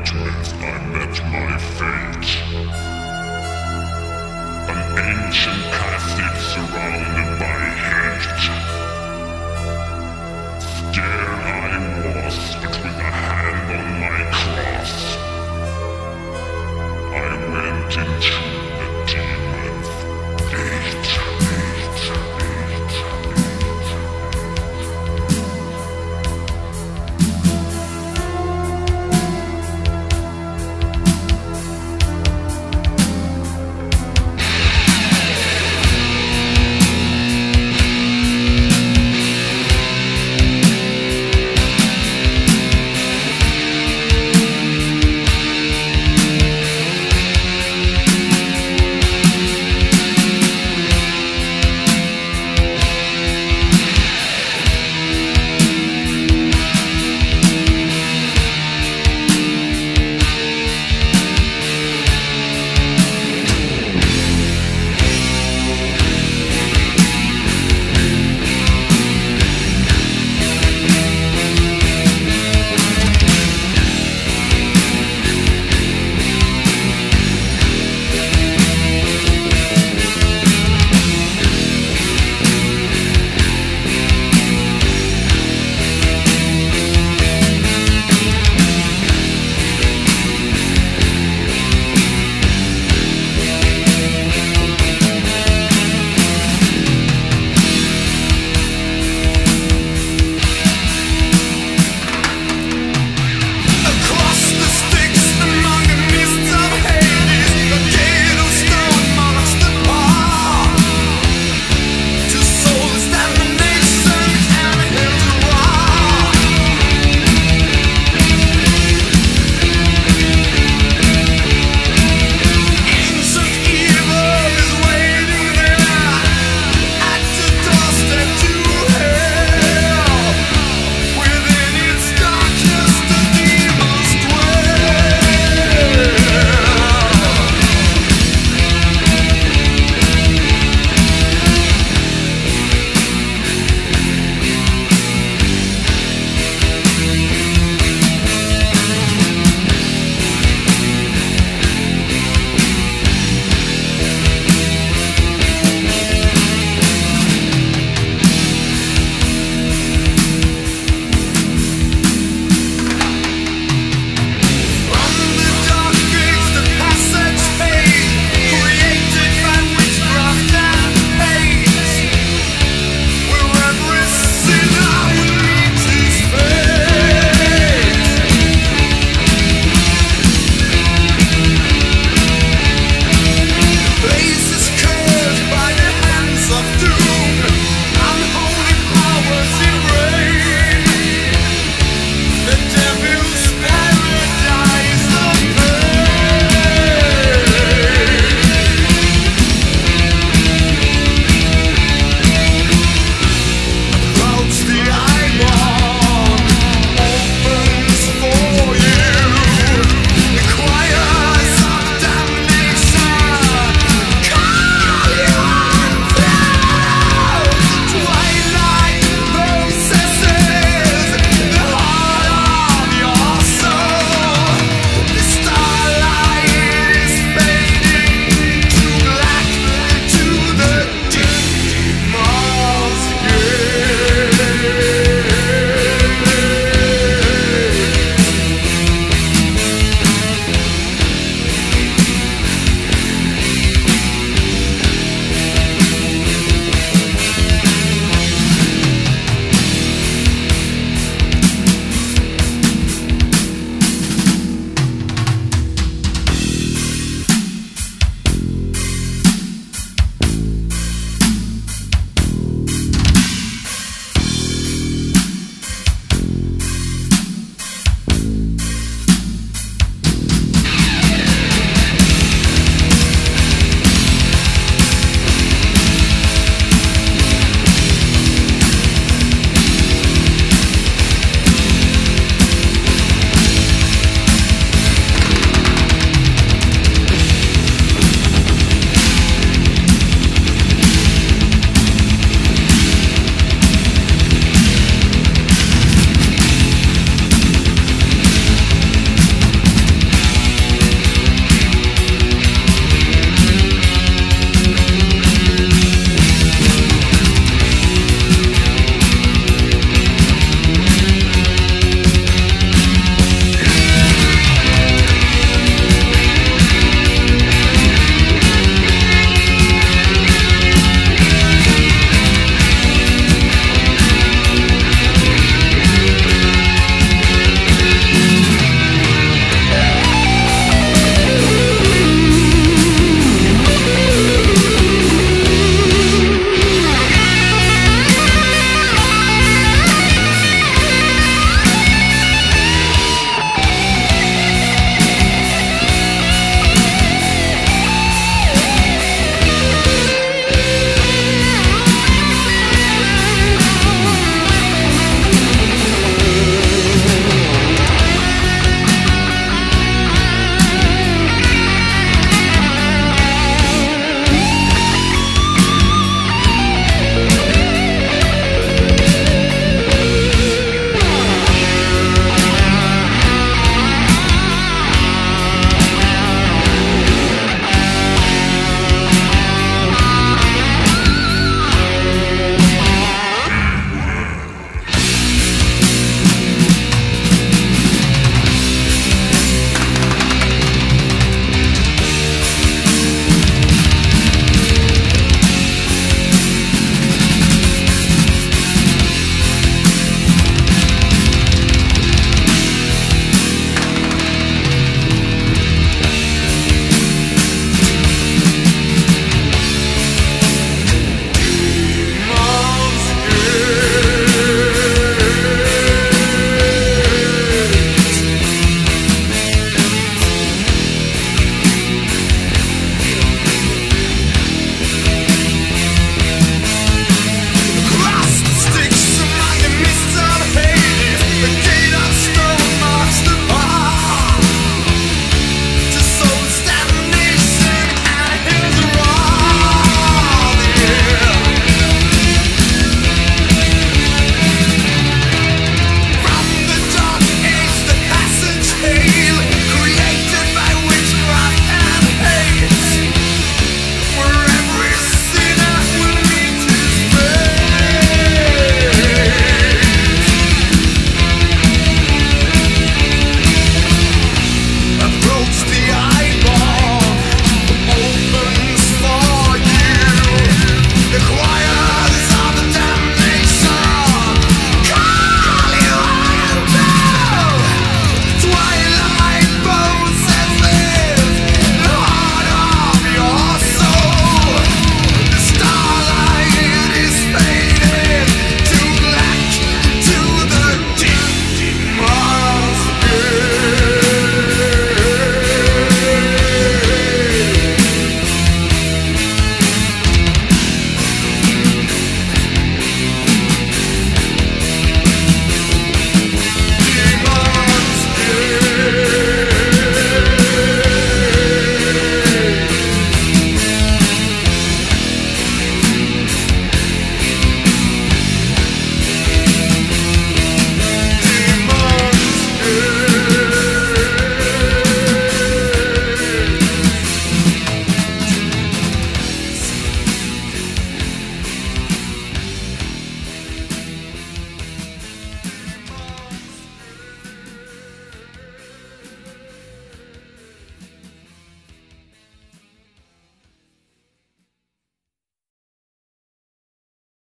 enlightenment I met my fate. An ancient passage surrounded